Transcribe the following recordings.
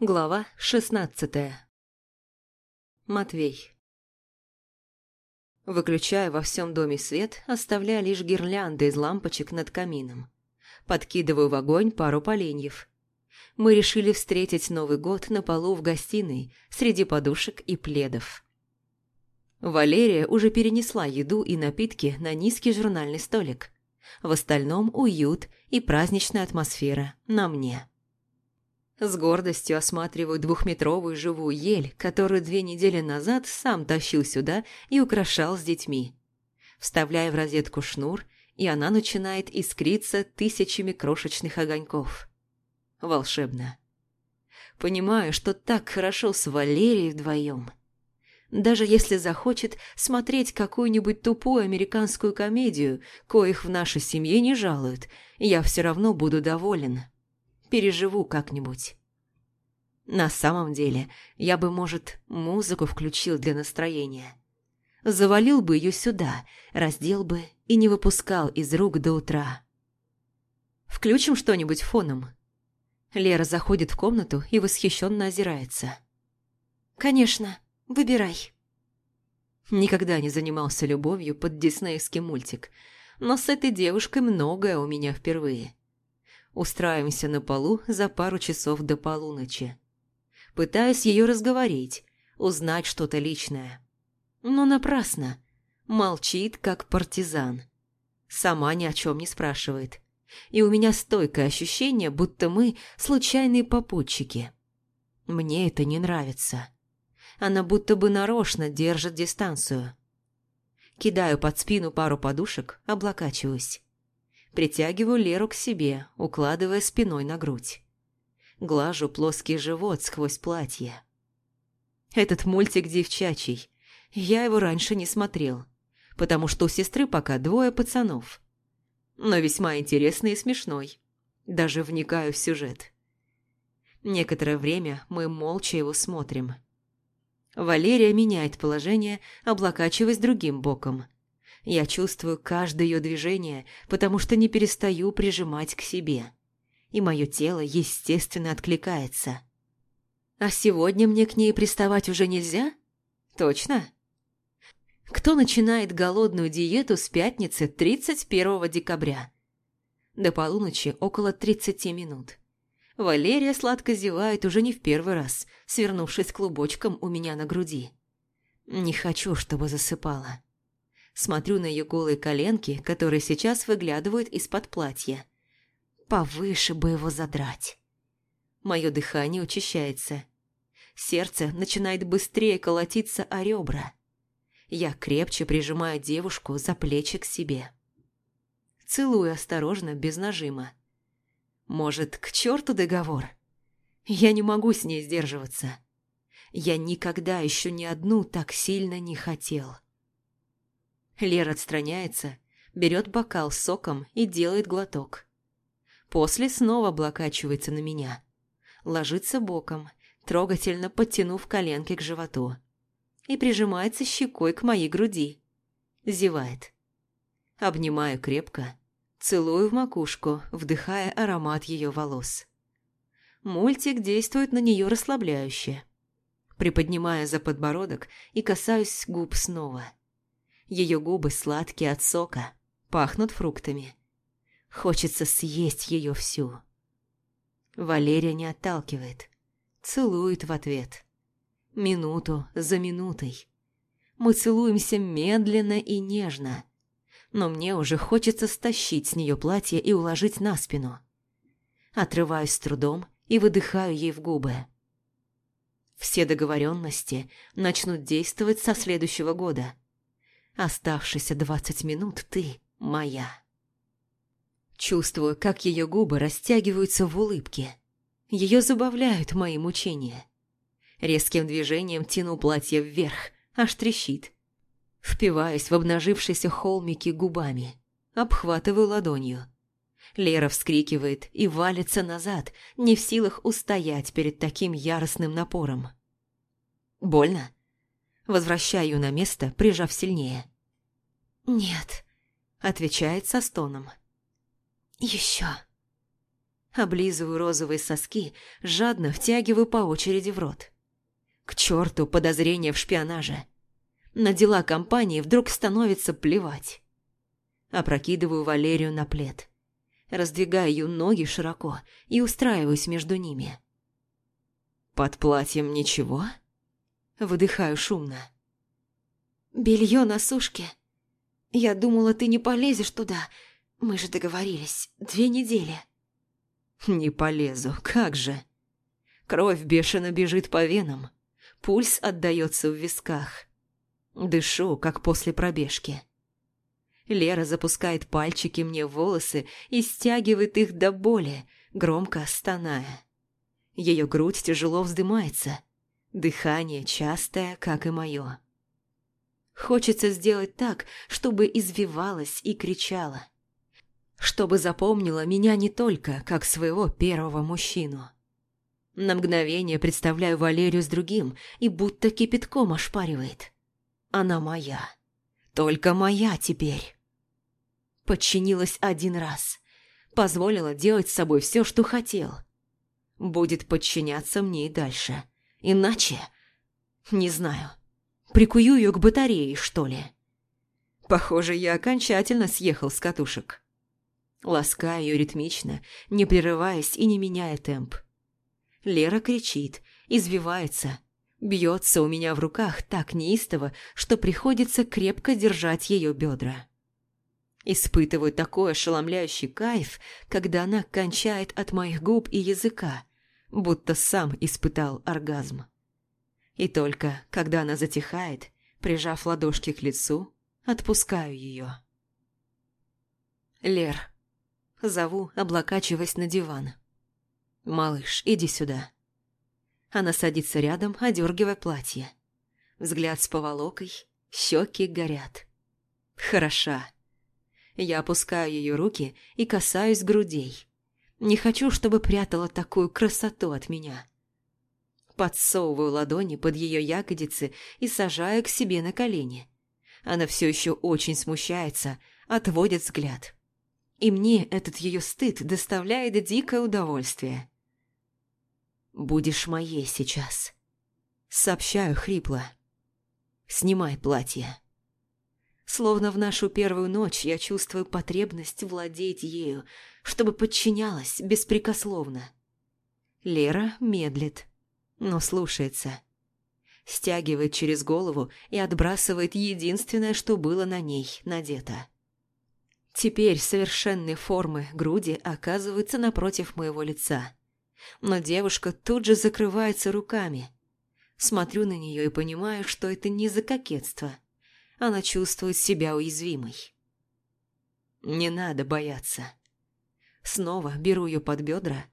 Глава шестнадцатая. Матвей. Выключаю во всем доме свет, оставляя лишь гирлянды из лампочек над камином. Подкидываю в огонь пару поленьев. Мы решили встретить Новый год на полу в гостиной, среди подушек и пледов. Валерия уже перенесла еду и напитки на низкий журнальный столик. В остальном уют и праздничная атмосфера на мне. С гордостью осматриваю двухметровую живую ель, которую две недели назад сам тащил сюда и украшал с детьми. Вставляю в розетку шнур, и она начинает искриться тысячами крошечных огоньков. Волшебно. Понимаю, что так хорошо с Валерией вдвоем. Даже если захочет смотреть какую-нибудь тупую американскую комедию, коих в нашей семье не жалуют, я все равно буду доволен переживу как-нибудь. На самом деле, я бы, может, музыку включил для настроения. Завалил бы ее сюда, раздел бы и не выпускал из рук до утра. Включим что-нибудь фоном. Лера заходит в комнату и восхищенно озирается. «Конечно, выбирай». Никогда не занимался любовью под диснеевский мультик, но с этой девушкой многое у меня впервые. Устраиваемся на полу за пару часов до полуночи. Пытаюсь ее разговорить, узнать что-то личное. Но напрасно. Молчит, как партизан. Сама ни о чем не спрашивает. И у меня стойкое ощущение, будто мы случайные попутчики. Мне это не нравится. Она будто бы нарочно держит дистанцию. Кидаю под спину пару подушек, облокачиваюсь. Притягиваю Леру к себе, укладывая спиной на грудь. Глажу плоский живот сквозь платье. Этот мультик девчачий. Я его раньше не смотрел, потому что у сестры пока двое пацанов. Но весьма интересный и смешной. Даже вникаю в сюжет. Некоторое время мы молча его смотрим. Валерия меняет положение, облокачиваясь другим боком. Я чувствую каждое ее движение, потому что не перестаю прижимать к себе. И мое тело, естественно, откликается. А сегодня мне к ней приставать уже нельзя? Точно? Кто начинает голодную диету с пятницы 31 декабря? До полуночи около 30 минут. Валерия сладко зевает уже не в первый раз, свернувшись клубочком у меня на груди. Не хочу, чтобы засыпала. Смотрю на ее голые коленки, которые сейчас выглядывают из-под платья. Повыше бы его задрать. Мое дыхание учащается. Сердце начинает быстрее колотиться о ребра. Я крепче прижимаю девушку за плечи к себе. Целую осторожно, без нажима. Может, к черту договор? Я не могу с ней сдерживаться. Я никогда еще ни одну так сильно не хотел. Лера отстраняется, берет бокал с соком и делает глоток. После снова облокачивается на меня. Ложится боком, трогательно подтянув коленки к животу. И прижимается щекой к моей груди. Зевает. Обнимаю крепко, целую в макушку, вдыхая аромат ее волос. Мультик действует на нее расслабляюще. Приподнимая за подбородок и касаюсь губ снова – ее губы сладкие от сока, пахнут фруктами. Хочется съесть ее всю. Валерия не отталкивает. Целует в ответ. Минуту за минутой. Мы целуемся медленно и нежно. Но мне уже хочется стащить с нее платье и уложить на спину. Отрываюсь с трудом и выдыхаю ей в губы. Все договоренности начнут действовать со следующего года – Оставшиеся двадцать минут ты моя. Чувствую, как ее губы растягиваются в улыбке. Ее забавляют мои мучения. Резким движением тяну платье вверх, аж трещит. Впиваюсь в обнажившиеся холмики губами. Обхватываю ладонью. Лера вскрикивает и валится назад, не в силах устоять перед таким яростным напором. Больно? Возвращаю ее на место, прижав сильнее. «Нет», — отвечает со стоном. «Еще». Облизываю розовые соски, жадно втягиваю по очереди в рот. К черту подозрения в шпионаже. На дела компании вдруг становится плевать. Опрокидываю Валерию на плед. Раздвигаю ее ноги широко и устраиваюсь между ними. «Под платьем ничего?» Выдыхаю шумно. «Белье на сушке. Я думала, ты не полезешь туда. Мы же договорились. Две недели». «Не полезу, как же?» Кровь бешено бежит по венам. Пульс отдается в висках. Дышу, как после пробежки. Лера запускает пальчики мне в волосы и стягивает их до боли, громко стоная. Ее грудь тяжело вздымается. Дыхание частое, как и мое. Хочется сделать так, чтобы извивалась и кричала. Чтобы запомнила меня не только как своего первого мужчину. На мгновение представляю Валерию с другим и будто кипятком ошпаривает. Она моя. Только моя теперь. Подчинилась один раз. Позволила делать с собой все, что хотел. Будет подчиняться мне и дальше. Иначе... Не знаю. Прикую ее к батарее, что ли? Похоже, я окончательно съехал с катушек. Ласкаю ее ритмично, не прерываясь и не меняя темп. Лера кричит, извивается, бьется у меня в руках так неистово, что приходится крепко держать ее бедра. Испытываю такой ошеломляющий кайф, когда она кончает от моих губ и языка, будто сам испытал оргазм. И только когда она затихает, прижав ладошки к лицу, отпускаю ее. Лер. Зову, облокачиваясь на диван. «Малыш, иди сюда». Она садится рядом, одергивая платье. Взгляд с поволокой, щеки горят. Хороша. Я опускаю ее руки и касаюсь грудей. Не хочу, чтобы прятала такую красоту от меня. Подсовываю ладони под ее ягодицы и сажаю к себе на колени. Она все еще очень смущается, отводит взгляд. И мне этот ее стыд доставляет дикое удовольствие. «Будешь моей сейчас», — сообщаю хрипло. «Снимай платье». Словно в нашу первую ночь я чувствую потребность владеть ею, чтобы подчинялась беспрекословно. Лера медлит, но слушается. Стягивает через голову и отбрасывает единственное, что было на ней надето. Теперь совершенные формы груди оказываются напротив моего лица но девушка тут же закрывается руками. Смотрю на нее и понимаю, что это не за кокетство. Она чувствует себя уязвимой. Не надо бояться. Снова беру ее под бедра,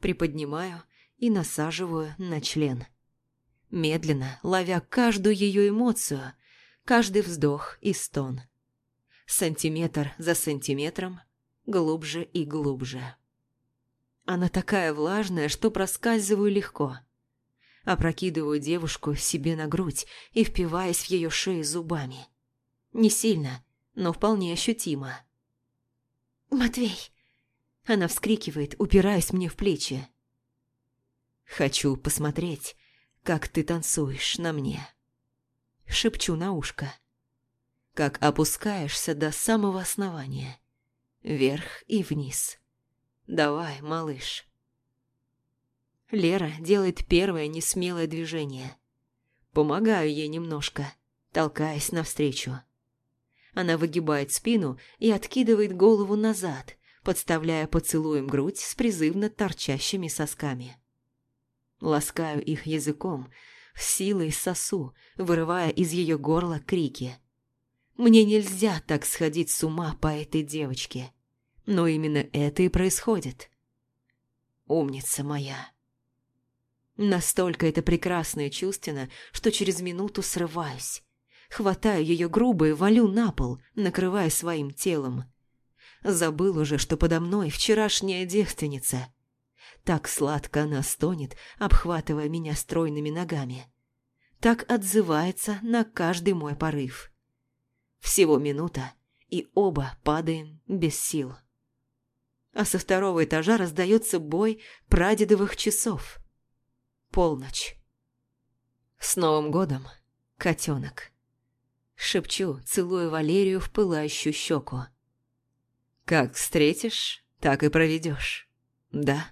приподнимаю и насаживаю на член. Медленно, ловя каждую ее эмоцию, каждый вздох и стон. Сантиметр за сантиметром, глубже и глубже. Она такая влажная, что проскальзываю легко. Опрокидываю девушку себе на грудь и впиваясь в ее шею зубами. Не сильно, но вполне ощутимо. «Матвей!» Она вскрикивает, упираясь мне в плечи. «Хочу посмотреть, как ты танцуешь на мне». Шепчу на ушко. Как опускаешься до самого основания. Вверх и вниз. Давай, малыш. Лера делает первое несмелое движение. Помогаю ей немножко, толкаясь навстречу. Она выгибает спину и откидывает голову назад, подставляя поцелуем грудь с призывно торчащими сосками. Ласкаю их языком, силой сосу, вырывая из ее горла крики. Мне нельзя так сходить с ума по этой девочке. Но именно это и происходит. Умница моя. Настолько это прекрасно и чувственно, что через минуту срываюсь. Хватаю ее грубо и валю на пол, накрывая своим телом. Забыл уже, что подо мной вчерашняя девственница. Так сладко она стонет, обхватывая меня стройными ногами. Так отзывается на каждый мой порыв. Всего минута, и оба падаем без сил. а со второго этажа раздается бой прадедовых часов. Полночь. С Новым годом, котенок. Шепчу, целуя Валерию в пылающую щеку. Как встретишь, так и проведешь. Да?